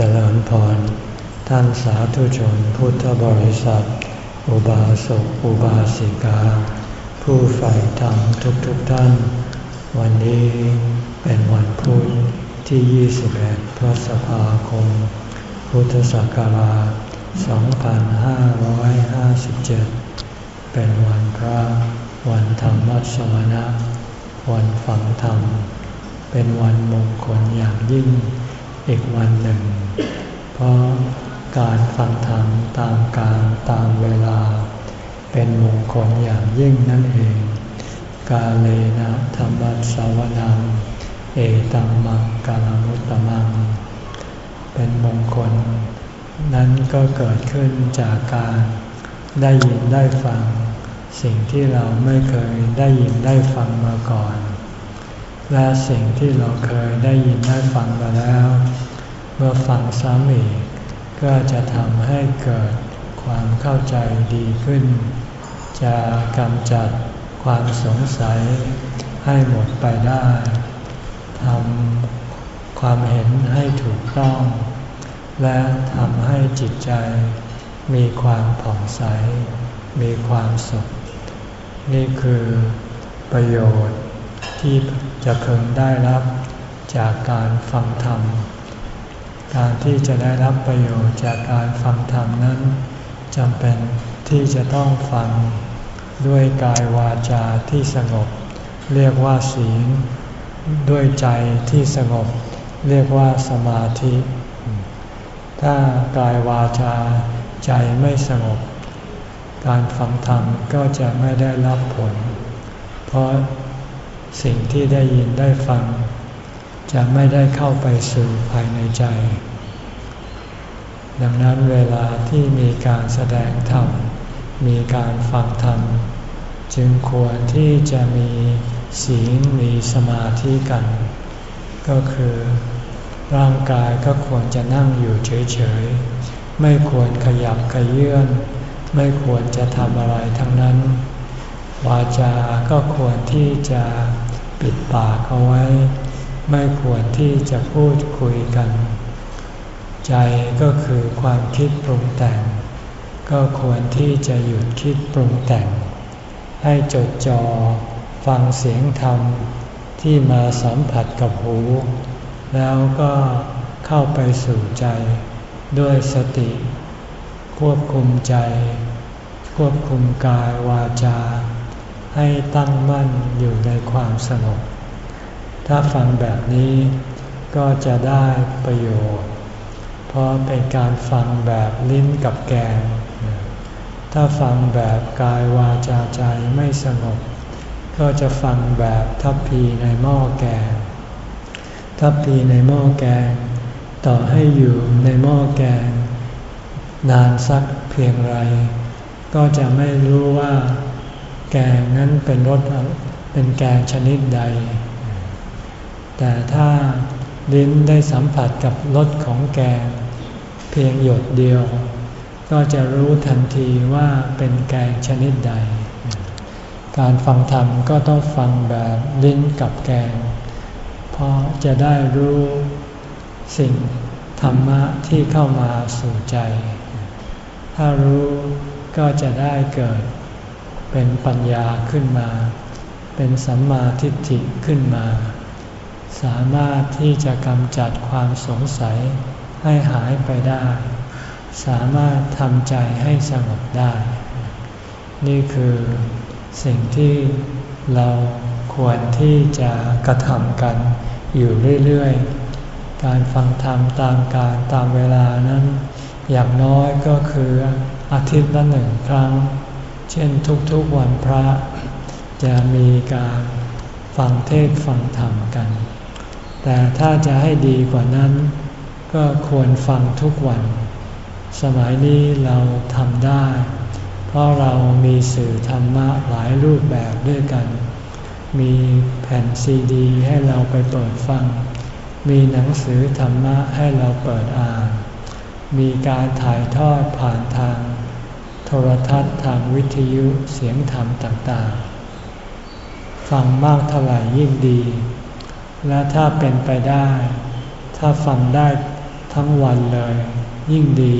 เจริญพร ท่านสาธุชนพุทธบริษัท อุบาสกอุบาสิกา ผู้ใฝ่ธรรมทุกๆทท่าน วันนี้เป็นวันพุธที่ 21 พฤษภาคม พุทธศักราช 2557 เป็นวันพระ วันธรรมสวนะ วันฝังธรรม เป็นวันมงคลอย่างยิ่ง อีกวันหนึ่ง เพราะการฟังธรรมตามการตามเวลา เป็นมงคลอย่างยิ่งนั่นเอง กาเลนะธรรมสาวนังเอตัมมังกาลมุตตมัง เป็นมงคล นั้นก็เกิดขึ้นจากการได้ยินได้ฟัง สิ่งที่เราไม่เคยได้ยินได้ฟังมาก่อน และสิ่งที่เราเคยได้ยินได้ฟังมาแล้ว เมื่อฟังซ้ำอีกก็จะทำให้เกิดความเข้าใจดีขึ้น จะกำจัดความสงสัยให้หมดไปได้ทำความเห็นให้ถูกต้อง และทำให้จิตใจ มีความผ่องใส มีความสุข นี่คือประโยชน์ ที่จะพึงได้รับจากการฟังธรรม การที่จะได้รับประโยชน์จากการฟังธรรมนั้นจำเป็นที่จะต้องฟังด้วยกายวาจาที่สงบ เรียกว่าศีล ด้วยใจที่สงบ เรียกว่าสมาธิ ถ้ากายวาจาใจไม่สงบ การฟังธรรมก็จะไม่ได้รับผล เพราะ สิ่งที่ได้ยินได้ฟัง จะไม่ได้เข้าไปสู่ภายในใจ ดังนั้นเวลาที่มีการแสดงธรรม มีการฟังธรรม จึงควรที่จะมีศีลมีสมาธิกัน ก็คือร่างกายก็ควรจะนั่งอยู่เฉยๆ ไม่ควรขยับขยื่นไม่ควรจะทำอะไรทั้งนั้น วาจาก็ควรที่จะ ปิดปากเอาไว้ ไม่ควรที่จะพูดคุยกัน ใจก็คือความคิดปรุงแต่ง ก็ควรที่จะหยุดคิดปรุงแต่ง ให้จดจอ่อฟังเสียงธรรมที่มาสัมผัสกับหู แล้วก็เข้าไปสู่ใจ ด้วยสติ ควบคุมใจ ควบคุมกายวาจา ให้ตั้งมั่นอยู่ในความสงบ ถ้าฟังแบบนี้ก็จะได้ประโยชน์ เพราะเป็นการฟังแบบลิ้นกับแกง ถ้าฟังแบบกายวาจาใจไม่สงบ ก็จะฟังแบบทัพพีในหม้อแกง ทัพพีในหม้อแกง ต่อให้อยู่ในหม้อแกง นานสักเพียงไร ก็จะไม่รู้ว่า แกงนั้นเป็นรสเป็นแกงชนิดใด แต่ถ้าลิ้นได้สัมผัสกับรสของแกง เพียงหยดเดียว ก็จะรู้ทันทีว่าเป็นแกงชนิดใด การฟังธรรมก็ต้องฟังแบบลิ้นกับแกง เพราะจะได้รู้สิ่งธรรมะที่เข้ามาสู่ใจ ถ้ารู้ก็จะได้เกิด เป็นปัญญาขึ้นมา เป็นสัมมาทิฏฐิขึ้นมา สามารถที่จะกำจัดความสงสัยให้หายไปได้ สามารถทำใจให้สงบได้ นี่คือสิ่งที่เราควรที่จะกระทำกันอยู่เรื่อยๆ การฟังธรรมตามการตามเวลานั้น อย่างน้อยก็คืออาทิตย์ละหนึ่งครั้ง เช่นทุกๆวันพระ จะมีการฟังเทศฟังธรรมกัน แต่ถ้าจะให้ดีกว่านั้น ก็ควรฟังทุกวัน สมัยนี้เราทำได้ เพราะเรามีสื่อธรรมะหลายรูปแบบด้วยกัน มีแผ่นซีดีให้เราไปเปิดฟัง มีหนังสือธรรมะให้เราเปิดอ่าน มีการถ่ายทอดผ่านทาง โทรทัศน์ทางวิทยุเสียงธรรมต่างๆ ฟังมากเท่าไหร่ยิ่งดี และถ้าเป็นไปได้ ถ้าฟังได้ทั้งวันเลย ยิ่งดี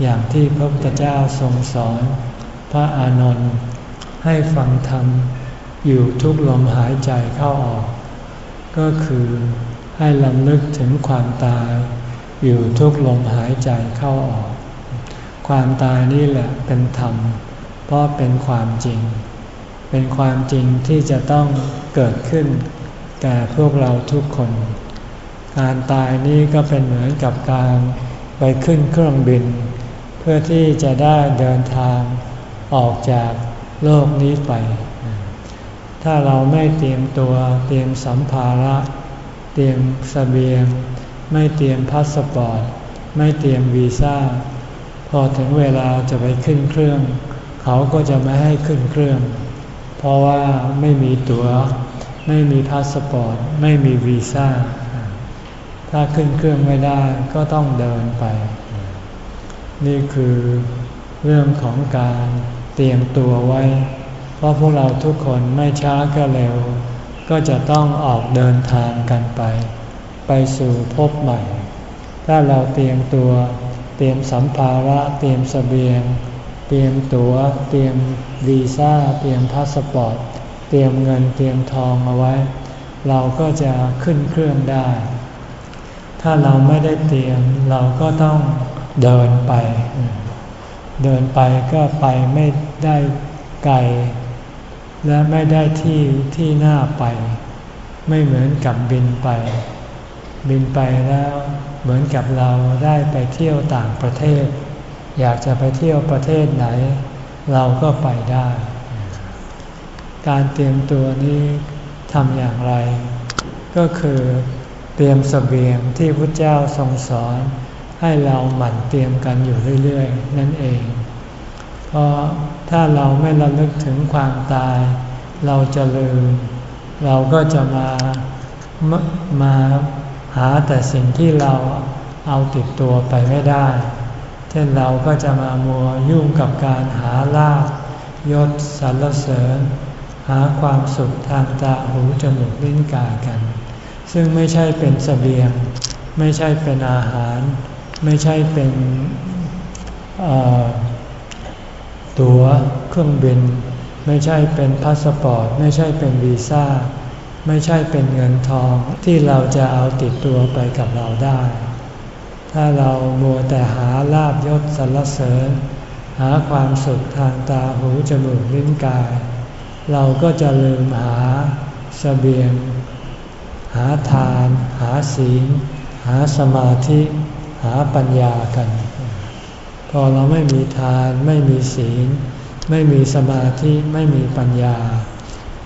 อย่างที่พระพุทธเจ้าทรงสอน พระอานนท์ให้ฟังธรรมอยู่ทุกลมหายใจเข้าออก ก็คือให้ลำลึกถึงความตาย อยู่ทุกลมหายใจเข้าออก ความตายนี่แหละเป็นธรรม เพราะเป็นความจริง เป็นความจริงที่จะต้องเกิดขึ้น แก่พวกเราทุกคน การตายนี้ก็เป็นเหมือนกับการไปขึ้นเครื่องบิน เพื่อที่จะได้เดินทางออกจากโลกนี้ไป ถ้าเราไม่เตรียมตัวเตรียมสัมภาระ เตรียมสเสบียง ไม่เตรียมพาสปอร์ต ไม่เตรียมวีซ่า พอถึงเวลาจะไปขึ้นเครื่อง เขาก็จะไม่ให้ขึ้นเครื่อง เพราะว่าไม่มีตั๋ว ไม่มีพาสปอร์ต ไม่มีวีซ่า ถ้าขึ้นเครื่องไม่ได้ก็ต้องเดินไป นี่คือเรื่องของการเตรียมตัวไว้ เพราะพวกเราทุกคนไม่ช้าก็เร็ว ก็จะต้องออกเดินทางกันไป ไปสู่ภพใหม่ ถ้าเราเตรียมตัว เตรียมสัมภาระ เตรียมเสบียง เตรียมตั๋ว เตรียมวีซ่า เตรียมพาสปอร์ต เตรียมเงิน เตรียมทองเอาไว้ เราก็จะขึ้นเครื่องได้ ถ้าเราไม่ได้เตรียมเราก็ต้องเดินไป เดินไปก็ไปไม่ได้ไกล และไม่ได้ที่ที่หน้าไป ไม่เหมือนกับบินไป บินไปแล้ว เหมือนกับเราได้ไปเที่ยวต่างประเทศ อยากจะไปเที่ยวประเทศไหน เราก็ไปได้ การเตรียมตัวนี้ทำอย่างไร ก็คือเตรียมสเสบียงที่พระเจ้าทรงสอน ให้เราหมั่นเตรียมกันอยู่เรื่อยๆ นั่นเอง เพราะถ้าเราไม่ระลึกถึงความตาย เราจะลืม เราก็จะมามา หาแต่สิ่งที่เราเอาติดตัวไปไม่ได้ เช่นเราก็จะมามัวยุ่งกับการหาลาบยศสรรเสริญ หาความสุขทางตาหูจมูกลิ้นกายกัน ซึ่งไม่ใช่เป็นสเสบียง ไม่ใช่เป็นอาหาร ไม่ใช่เป็นตั๋วเครื่องบิน ไม่ใช่เป็นพาสปอร์ต ไม่ใช่เป็นวีซ่า ไม่ใช่เป็นเงินทองที่เราจะเอาติดตัวไปกับเราได้ ถ้าเรามัวแต่หาลาบยศสรรเสริญ หาความสุขทางตาหูจมูกลิ้นกาย เราก็จะลืมหาสเสบียง หาทาน หาศีล หาสมาธิ หาปัญญากัน พอเราไม่มีทาน ไม่มีศีล ไม่มีสมาธิ ไม่มีปัญญา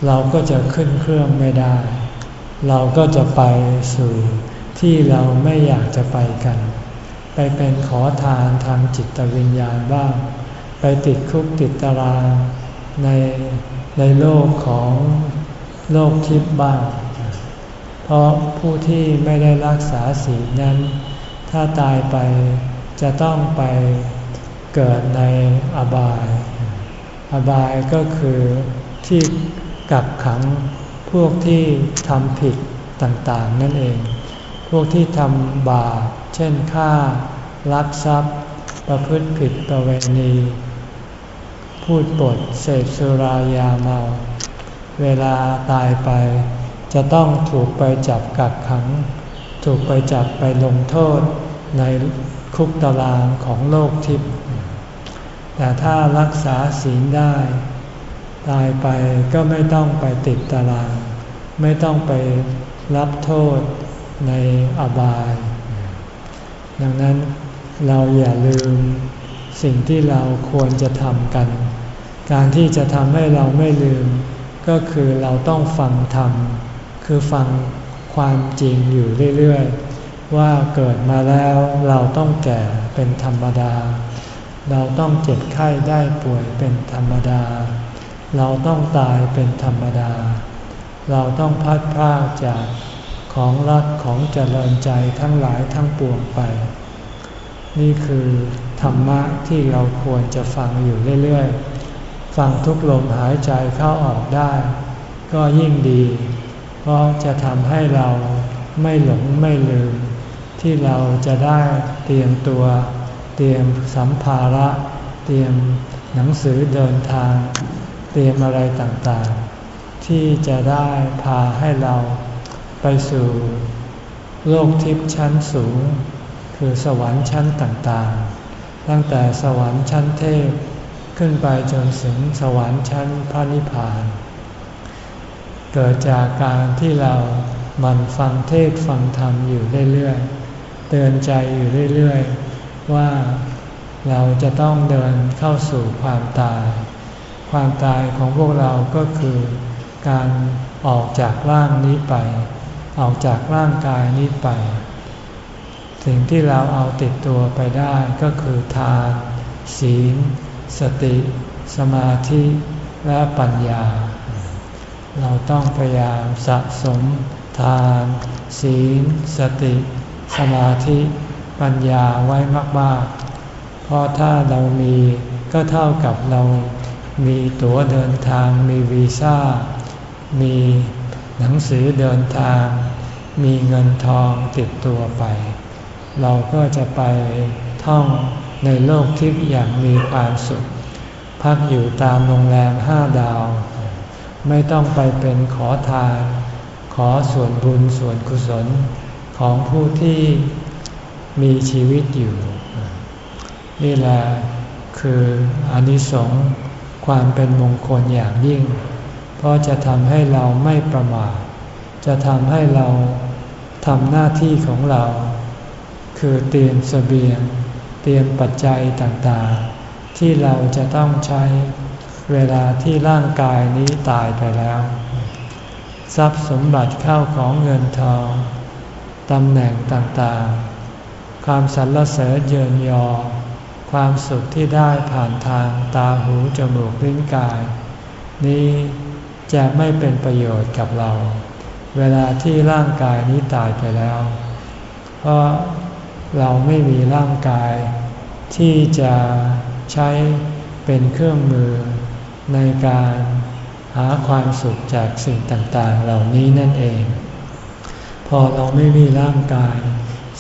เราก็จะขึ้นเครื่องไม่ได้ เราก็จะไปสู่ที่เราไม่อยากจะไปกัน ไปเป็นขอทานทางจิตวิญญาณบ้าง ไปติดคุกติดตารางในในโลกของโลกทิพย์บ้าง เพราะผู้ที่ไม่ได้รักษาศีลนั้น ถ้าตายไปจะต้องไปเกิดในอบาย อบายก็คือที่ กักขังพวกที่ทำผิดต่างๆ นั่นเอง พวกที่ทำบาปเช่นฆ่า ลักทรัพย์ ประพฤติผิดประเวณี พูดปดเสพสุรายาเมา เวลาตายไป จะต้องถูกไปจับกักขัง ถูกไปจับไปลงโทษในคุกตารางของโลกทิพย์แต่ถ้ารักษาศีลได้ ตายไปก็ไม่ต้องไปติดตาราง ไม่ต้องไปรับโทษในอบาย ดังนั้นเราอย่าลืมสิ่งที่เราควรจะทำกัน การที่จะทำให้เราไม่ลืม ก็คือเราต้องฟังธรรม คือฟังความจริงอยู่เรื่อยๆ ว่าเกิดมาแล้วเราต้องแก่เป็นธรรมดา เราต้องเจ็บไข้ได้ป่วยเป็นธรรมดา เราต้องตายเป็นธรรมดา เราต้องพัดพลาจากของรักของเจริญใจทั้งหลายทั้งปวงไป นี่คือธรรมะที่เราควรจะฟังอยู่เรื่อยๆ ฟังทุกลมหายใจเข้าออกได้ ก็ยิ่งดี เพราะจะทำให้เราไม่หลงไม่ลืม ที่เราจะได้เตรียมตัว เตรียมสัมภาระ เตรียมหนังสือเดินทาง เตรียมอะไรต่างๆ ที่จะได้พาให้เราไปสู่โลกทิพย์ชั้นสูง คือสวรรค์ชั้นต่างๆ ตั้งแต่สวรรค์ชั้นเทพขึ้นไปจนถึงสวรรค์ชั้นพระนิพพาน เกิดจากการที่เรามันฟังเทศฟังธรรมอยู่เรื่อยๆ เตือนใจอยู่เรื่อยๆ ว่าเราจะต้องเดินเข้าสู่ความตาย ความตายของพวกเราก็คือการออกจากร่างนี้ไป ออกจากร่างกายนี้ไป สิ่งที่เราเอาติดตัวไปได้ก็คือทาน ศีล สติ สมาธิและปัญญา เราต้องพยายามสะสม ทาน ศีล สติ สมาธิปัญญาไว้มากๆ เพราะถ้าเรามีก็เท่ากับเรา มีตั๋วเดินทาง มีวีซ่า มีหนังสือเดินทาง มีเงินทองติดตัวไป เราก็จะไปท่องในโลกทิพย์อย่างมีความสุข พักอยู่ตามโรงแรมห้าดาว ไม่ต้องไปเป็นขอทาน ขอส่วนบุญส่วนกุศลของผู้ที่มีชีวิตอยู่ นี่แหละคืออนิสงส์ ความเป็นมงคลอย่างยิ่ง เพราะจะทำให้เราไม่ประมาท จะทำให้เราทำหน้าที่ของเรา คือเตรียมสเสบียง เตรียมปัจจัยต่างๆ ที่เราจะต้องใช้เวลาที่ร่างกายนี้ตายไปแล้ว ทรัพย์สมบัติเข้าของเงินทองตำแหน่งต่างๆ ความสรรเสริญเยินยอ ความสุขที่ได้ผ่านทางตาหูจมูกลิ้นกาย นี้จะไม่เป็นประโยชน์กับเรา เวลาที่ร่างกายนี้ตายไปแล้ว เพราะเราไม่มีร่างกาย ที่จะใช้เป็นเครื่องมือในการหาความสุขจากสิ่งต่างๆ เหล่านี้นั่นเอง พอเราไม่มีร่างกาย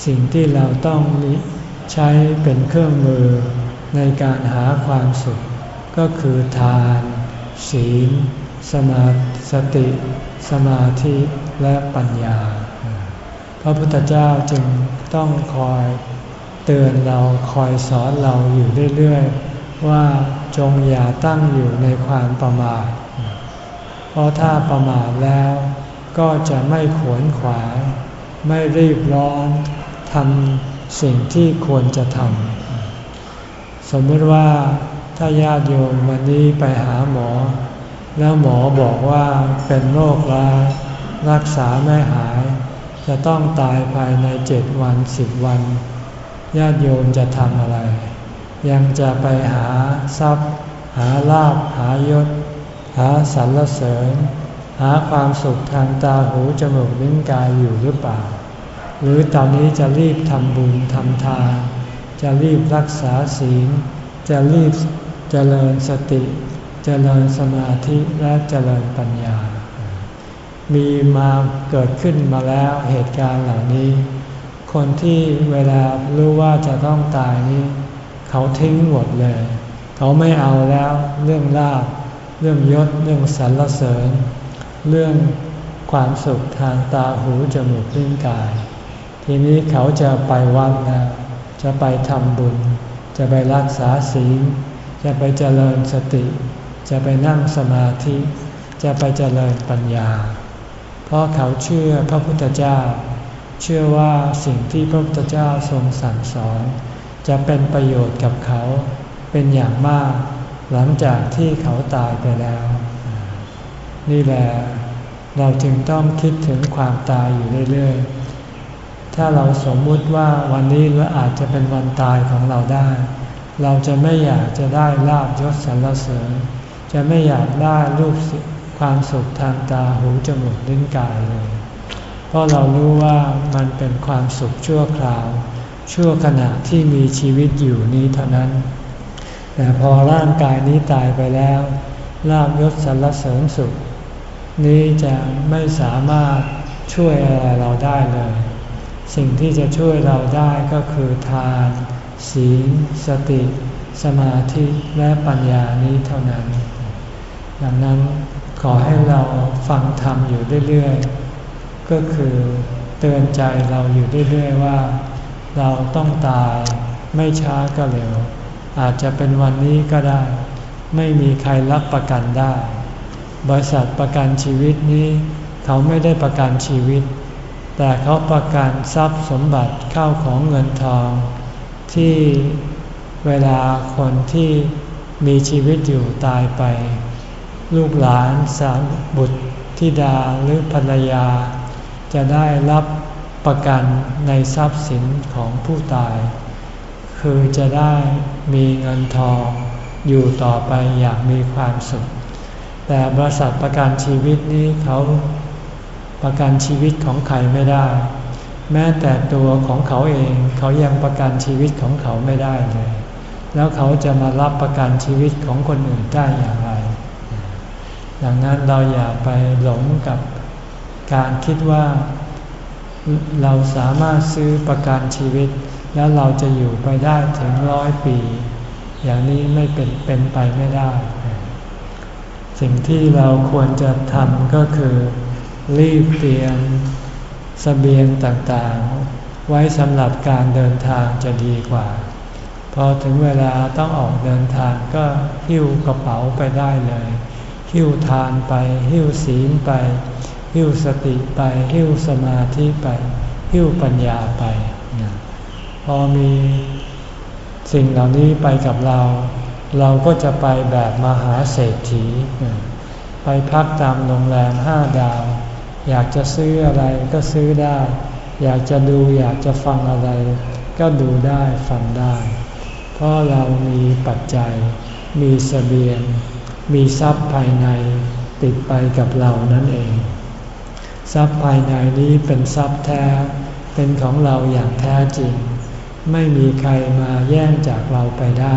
สิ่งที่เราต้อง ใช้เป็นเครื่องมือในการหาความสุข ก็คือทาน ศีล สมาสติ สมาธิและปัญญา พระพุทธเจ้าจึงต้องคอยเตือนเราคอยสอนเราอยู่เรื่อยๆ ว่าจงอย่าตั้งอยู่ในความประมาท เพราะถ้าประมาทแล้วก็จะไม่ขวนขวาย ไม่รีบร้อนทำ สิ่งที่ควรจะทำสมมติว่าถ้าญาติโยมวันนี้ไปหาหมอ แล้วหมอบอกว่าเป็นโรคร้ายรักษาไม่หาย จะต้องตายภายในเจ็ดวันสิบวัน ญาติโยมจะทำอะไร ยังจะไปหาทรัพย์ หาลาภหายศ หาสรรเสริญ หาความสุขทางตาหูจมูกลิ้นกายอยู่หรือเปล่า หรือตอนนี้จะรีบทำบุญทำทาน จะรีบรักษาศีล จะรีบเจริญสติ เจริญสมาธิและเจริญปัญญา มีมาเกิดขึ้นมาแล้วเหตุการณ์เหล่านี้ คนที่เวลารู้ว่าจะต้องตายนี้เขาทิ้งหมดเลย เขาไม่เอาแล้วเรื่องลาบ เรื่องยศ เรื่องสรรเสริญ เรื่องความสุขทางตาหูจมูกลิ้นกาย ทีนี้เขาจะไปวัดนะจะไปทำบุญ จะไปรักษาศีล จะไปเจริญสติ จะไปนั่งสมาธิ จะไปเจริญปัญญา เพราะเขาเชื่อพระพุทธเจ้า เชื่อว่าสิ่งที่พระพุทธเจ้าทรงสั่งสอน จะเป็นประโยชน์กับเขาเป็นอย่างมาก หลังจากที่เขาตายไปแล้ว นี่แหละเราจึงต้องคิดถึงความตายอยู่เรื่อยๆ ถ้าเราสมมุติว่าวันนี้เราอาจจะเป็นวันตายของเราได้ เราจะไม่อยากจะได้ลาบยศสรรเสริญ จะไม่อยากได้รูปความสุขทางตาหูจมูกลิ้นกายเลย เพราะเรารู้ว่ามันเป็นความสุขชั่วคราว ชั่วขณะที่มีชีวิตอยู่นี้เท่านั้น แต่พอร่างกายนี้ตายไปแล้วลาบยศสรรเสริญสุข นี้จะไม่สามารถช่วยอะไรเราได้เลย สิ่งที่จะช่วยเราได้ก็คือทาน ศีล สติ สมาธิและปัญญานี้เท่านั้น ดังนั้นขอให้เราฟังธรรมอยู่เรื่อยๆ ก็คือเตือนใจเราอยู่เรื่อยๆว่า เราต้องตายไม่ช้าก็เร็ว อาจจะเป็นวันนี้ก็ได้ ไม่มีใครรับประกันได้ บริษัทประกันชีวิตนี้ เขาไม่ได้ประกันชีวิต แต่เขาประกันทรัพย์สมบัติเข้าของเงินทอง ที่เวลาคนที่มีชีวิตอยู่ตายไป ลูกหลานสามบุตรธิดาหรือภรรยา จะได้รับประกันในทรัพย์สินของผู้ตาย คือจะได้มีเงินทองอยู่ต่อไปอย่างมีความสุข แต่บริษัทประกันชีวิตนี้เขา ประกันชีวิตของใครไม่ได้ แม้แต่ตัวของเขาเองเขายังประกันชีวิตของเขาไม่ได้เลย แล้วเขาจะมารับประกันชีวิตของคนอื่นได้อย่างไร ดังนั้นเราอย่าไปหลงกับการคิดว่าเราสามารถซื้อประกันชีวิต แล้วเราจะอยู่ไปได้ถึงร้อยปี อย่างนี้ไม่เป็นเป็นไปไม่ได้ สิ่งที่เราควรจะทำก็คือ รีบเตรียมสเสบียงต่างๆ ไว้สำหรับการเดินทางจะดีกว่า พอถึงเวลาต้องออกเดินทางก็หิ้วกระเป๋าไปได้เลย หิ้วทานไป หิ้วศีลไป หิ้วสติไป หิ้วสมาธิไป หิ้วปัญญาไป พอมีสิ่งเหล่านี้ไปกับเรา เราก็จะไปแบบมหาเศรษฐี ไปพักตามโรงแรมห้าดาว อยากจะซื้ออะไรก็ซื้อได้ อยากจะดูอยากจะฟังอะไร ก็ดูได้ฟังได้ เพราะเรามีปัจจัย มีสเสบียง มีทรัพย์ภายในติดไปกับเรานั่นเอง ทรัพย์ภายในนี้เป็นทรัพย์แท้ เป็นของเราอย่างแท้จริง ไม่มีใครมาแย่งจากเราไปได้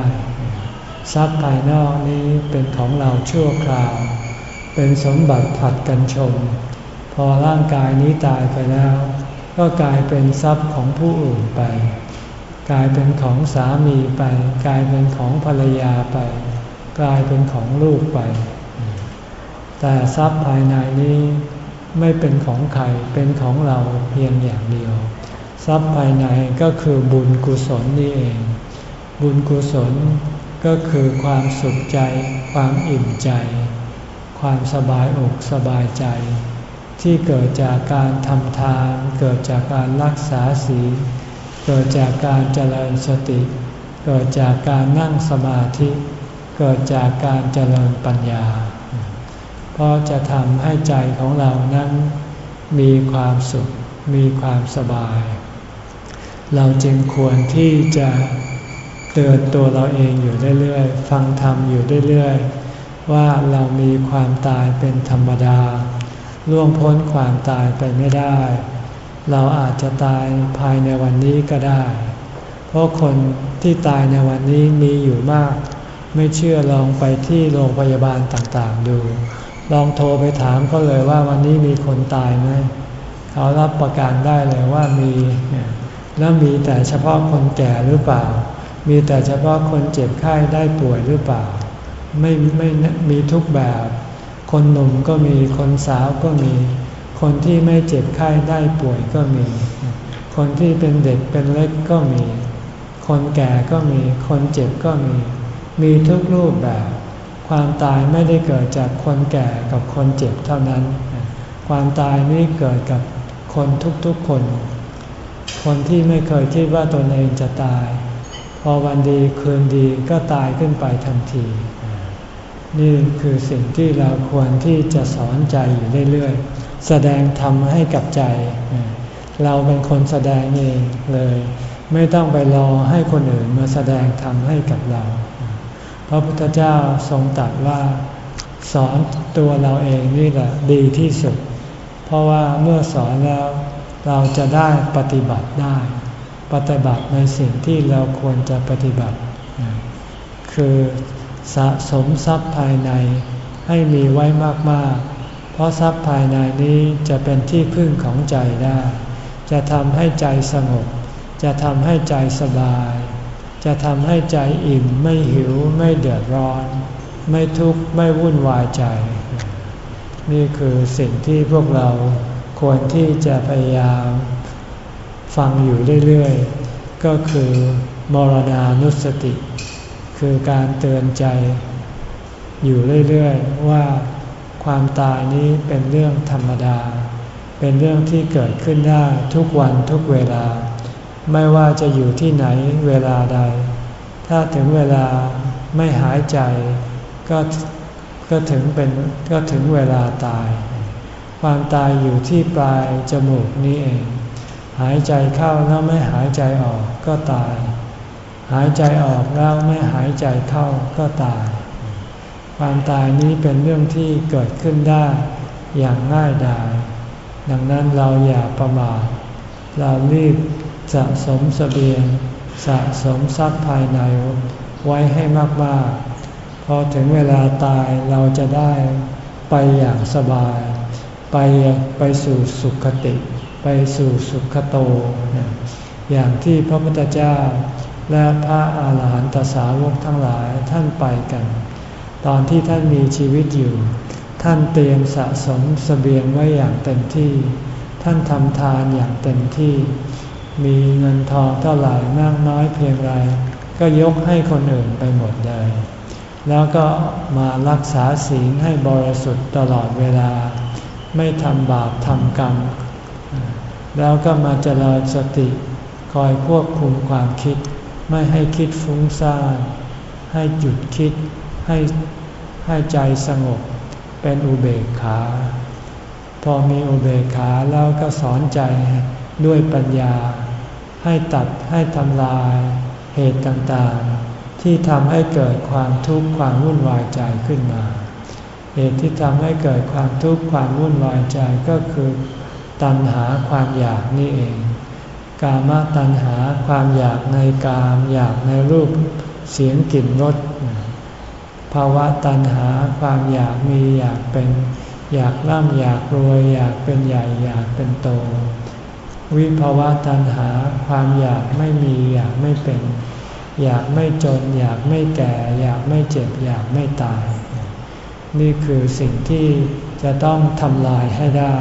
ทรัพย์ภายนอกนี้เป็นของเราชั่วคราว เป็นสมบัติผัดกันชม พอร่างกายนี้ตายไปแล้ว ก็กลายเป็นทรัพย์ของผู้อื่นไป กลายเป็นของสามีไป กลายเป็นของภรรยาไป กลายเป็นของลูกไป แต่ทรัพย์ภายในนี้ไม่เป็นของใครเป็นของเราเพียงอย่างเดียว ทรัพย์ภายในก็คือบุญกุศลนี่เอง บุญกุศลก็คือความสุขใจ ความอิ่มใจ ความสบายอกสบายใจ ที่เกิดจากการทำทาน เกิดจากการรักษาศีล เกิดจากการเจริญสติ เกิดจากการนั่งสมาธิ เกิดจากการเจริญปัญญา เพราะจะทำให้ใจของเรานั้นมีความสุข มีความสบาย เราจึงควรที่จะเตือนตัวเราเองอยู่เรื่อยๆ ฟังธรรมอยู่เรื่อยๆ ว่าเรามีความตายเป็นธรรมดา ล่วงพ้นความตายไปไม่ได้ เราอาจจะตายภายในวันนี้ก็ได้ เพราะคนที่ตายในวันนี้มีอยู่มาก ไม่เชื่อลองไปที่โรงพยาบาลต่างๆดู ลองโทรไปถามเขาเลยว่าวันนี้มีคนตายไหมเขารับประกันได้เลยว่ามีแล้วมีแต่เฉพาะคนแก่หรือเปล่า มีแต่เฉพาะคนเจ็บไข้ได้ป่วยหรือเปล่า ไม่ไม่มีทุกแบบ คนหนุ่มก็มี คนสาวก็มี คนที่ไม่เจ็บไข้ได้ป่วยก็มี คนที่เป็นเด็กเป็นเล็กก็มี คนแก่ก็มี คนเจ็บก็มี มีทุกรูปแบบ ความตายไม่ได้เกิดจากคนแก่กับคนเจ็บเท่านั้น ความตายนี้เกิดกับคนทุกๆคน คนที่ไม่เคยคิดว่าตนเองจะตาย พอวันดีคืนดีก็ตายขึ้นไปทันที นี่คือสิ่งที่เราควรที่จะสอนใจอยู่เรื่อยๆ แสดงธรรมให้กับใจ เราเป็นคนแสดงเองเลย ไม่ต้องไปรอให้คนอื่นมาแสดงธรรมให้กับเรา พระพุทธเจ้าทรงตรัสว่าสอนตัวเราเองนี่แหละดีที่สุด เพราะว่าเมื่อสอนแล้วเราจะได้ปฏิบัติได้ ปฏิบัติในสิ่งที่เราควรจะปฏิบัติ คือ สะสมทรัพย์ภายในให้มีไว้มากๆ เพราะทรัพย์ภายในนี้จะเป็นที่พึ่งของใจได้ จะทำให้ใจสงบ จะทำให้ใจสบาย จะทำให้ใจอิ่มไม่หิวไม่เดือดร้อน ไม่ทุกข์ไม่วุ่นวายใจ นี่คือสิ่งที่พวกเราควรที่จะพยายามฟังอยู่เรื่อยๆ ก็คือมรณานุสติ คือการเตือนใจ อยู่เรื่อยๆว่าความตายนี้เป็นเรื่องธรรมดา เป็นเรื่องที่เกิดขึ้นได้ทุกวันทุกเวลา ไม่ว่าจะอยู่ที่ไหนเวลาใด ถ้าถึงเวลาไม่หายใจก็ก็ถึงเป็นก็ถึงเวลาตาย ความตายอยู่ที่ปลายจมูกนี้เอง หายใจเข้าแล้วไม่หายใจออกก็ตาย หายใจออกแล้วไม่หายใจเข้าก็ตาย ความตายนี้เป็นเรื่องที่เกิดขึ้นได้อย่างง่ายดายดังนั้นเราอย่าประมาทเรารีบสะสมสเสบียง สะสมทรัพย์ภายในไว้ให้มากๆ พอถึงเวลาตายเราจะได้ไปอย่างสบาย ไปไปสู่สุขติ ไปสู่สุขโต อย่างที่พระพุทธเจ้า และพระอาหารหันตสาวกทั้งหลายท่านไปกัน ตอนที่ท่านมีชีวิตอยู่ ท่านเตรียมสะสมสเสบียงไว้อย่างเต็มที่ ท่านทำทานอย่างเต็มที่ มีเงินทองเท่าไหร่มากน้อยเพียงไร ก็ยกให้คนอื่นไปหมดเลย แล้วก็มารักษาศีลให้บริสุทธิ์ตลอดเวลา ไม่ทำบาปทำกรรม แล้วก็มาเจริญสติคอยควบคุมความคิด ไม่ให้คิดฟุ้งซ่าน ให้หยุดคิด ให้ให้ใจสงบ เป็นอุเบกขา พอมีอุเบกขาแล้วก็สอนใจด้วยปัญญา ให้ตัดให้ทำลายเหตุต่างๆ ที่ทำให้เกิดความทุกข์ความวุ่นวายใจขึ้นมา เหตุที่ทำให้เกิดความทุกข์ความวุ่นวายใจก็คือ ตัณหาความอยากนี่เอง กามตัณหาความอยากในกามอยากในรูปเสียงกลิ่นรสภาวะตัณหาความอยากมีอยากเป็น อยากร่ำอยากรวยอยากเป็นใหญ่อยากเป็นโต วิภาวะตัณหาความอยากไม่มีอยากไม่เป็น อยากไม่จน อยากไม่แก่ อยากไม่เจ็บ อยากไม่ตาย นี่คือสิ่งที่จะต้องทำลายให้ได้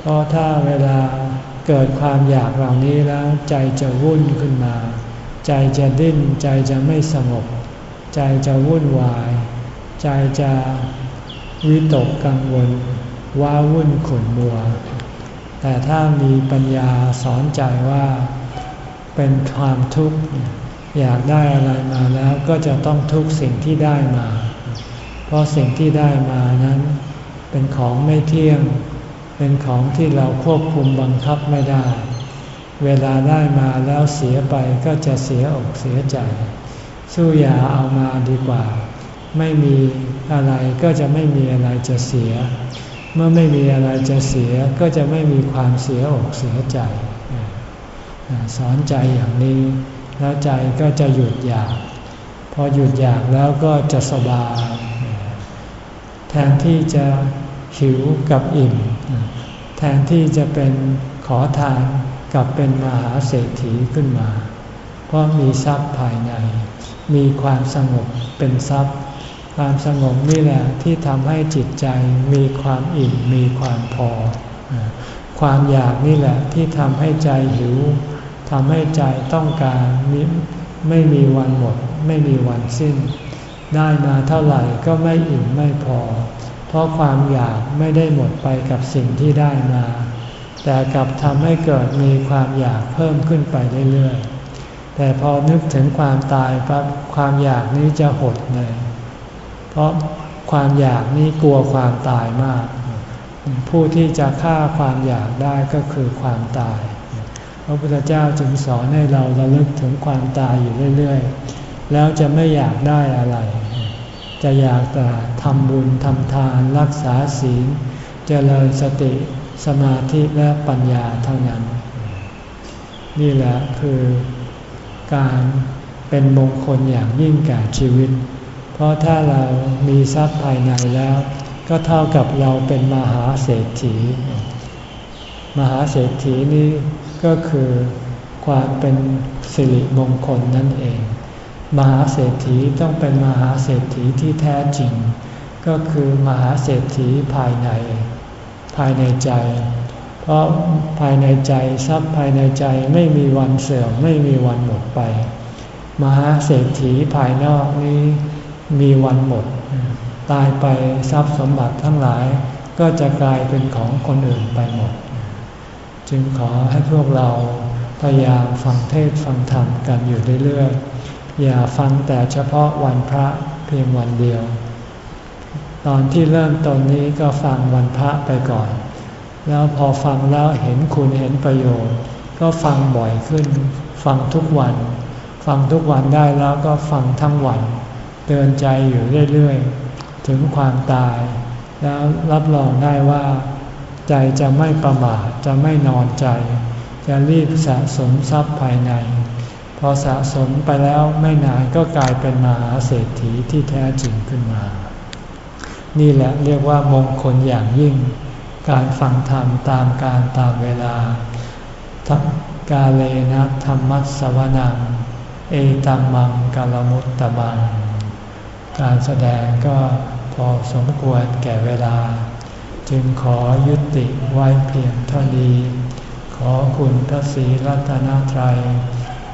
เพราะถ้าเวลา เกิดความอยากเหล่านี้แล้วใจจะวุ่นขึ้นมา ใจจะดิ้น ใจจะไม่สงบ ใจจะวุ่นวาย ใจจะวิตกกังวลว้าวุ่นขุ่นมัว แต่ถ้ามีปัญญาสอนใจว่าเป็นความทุกข์ อยากได้อะไรมาแล้วก็จะต้องทุกสิ่งที่ได้มา เพราะสิ่งที่ได้มานั้น เป็นของไม่เที่ยง เป็นของที่เราควบคุมบังคับไม่ได้ เวลาได้มาแล้วเสียไปก็จะเสียอกเสียใจ สู้อย่าเอามาดีกว่า ไม่มีอะไรก็จะไม่มีอะไรจะเสีย เมื่อไม่มีอะไรจะเสียก็จะไม่มีความเสียอกเสียใจสอนใจอย่างนี้แล้วใจก็จะหยุดอยาก พอหยุดอยากแล้วก็จะสบาย แทนที่จะหิวกับอิ่ม แทนที่จะเป็นขอทานกับเป็นมหาเศรษฐีขึ้นมา เพราะมีทรัพย์ภายใน มีความสงบเป็นทรัพย์ ความสงบนี่แหละที่ทำให้จิตใจมีความอิ่มมีความพอ ความอยากนี่แหละที่ทำให้ใจหิวทำให้ใจต้องการไม่มีวันหมด ไม่มีวันสิ้น ได้มาเท่าไหร่ก็ไม่อิ่มไม่พอ เพราะความอยากไม่ได้หมดไปกับสิ่งที่ได้มา แต่กลับทำให้เกิดมีความอยากเพิ่มขึ้นไปเรื่อยๆ แต่พอนึกถึงความตายปั๊บความอยากนี้จะหดเลย เพราะความอยากนี้กลัวความตายมาก ผู้ที่จะฆ่าความอยากได้ก็คือความตาย พระพุทธเจ้าจึงสอนให้เราระลึกถึงความตายอยู่เรื่อยๆ แล้วจะไม่อยากได้อะไร จะอยากแต่ทำบุญทำทานรักษาศีลเจริญสติสมาธิและปัญญาเท่านั้น นี่แหละคือการเป็นมงคลอย่างยิ่งแก่ชีวิต เพราะถ้าเรามีทรัพย์ภายในแล้ว ก็เท่ากับเราเป็นมหาเศรษฐีมมหาเศรษฐีนี้ก็คือความเป็นสิริมงคลนั่นเอง มหาเศรษฐีต้องเป็นมหาเศรษฐีที่แท้จริง ก็คือมหาเศรษฐีภายใน ภายในใจ เพราะภายในใจทรัพย์ภายในใจไม่มีวันเสื่อมไม่มีวันหมดไป มหาเศรษฐีภายนอกนี้มีวันหมด ตายไปทรัพย์สมบัติทั้งหลายก็จะกลายเป็นของคนอื่นไปหมด จึงขอให้พวกเราพยายามฟังเทศฟังธรรมกันอยู่เรื่อยๆ อย่าฟังแต่เฉพาะวันพระเพียงวันเดียว ตอนที่เริ่มตอนนี้ก็ฟังวันพระไปก่อน แล้วพอฟังแล้วเห็นคุณเห็นประโยชน์ ก็ฟังบ่อยขึ้น ฟังทุกวัน ฟังทุกวันได้แล้วก็ฟังทั้งวัน เตือนใจอยู่เรื่อยๆ ถึงความตาย แล้วรับรองได้ว่า ใจจะไม่ประมาทจะไม่นอนใจ จะรีบสะสมทรัพย์ภายใน พอสะสมไปแล้วไม่นานก็กลายเป็นมหาเศรษฐีที่แท้จริงขึ้นมา นี่แหละเรียกว่ามงคลอย่างยิ่ง การฟังธรรมตามการตามเวลาทักาเลนะธรรมัสวนัง เอตัมมังกาลมุตตะบัง การแสดงก็พอสมควรแก่เวลา จึงขอยุติไว้เพียงเท่านี้ ขอคุณพระศรีรัตนตรัย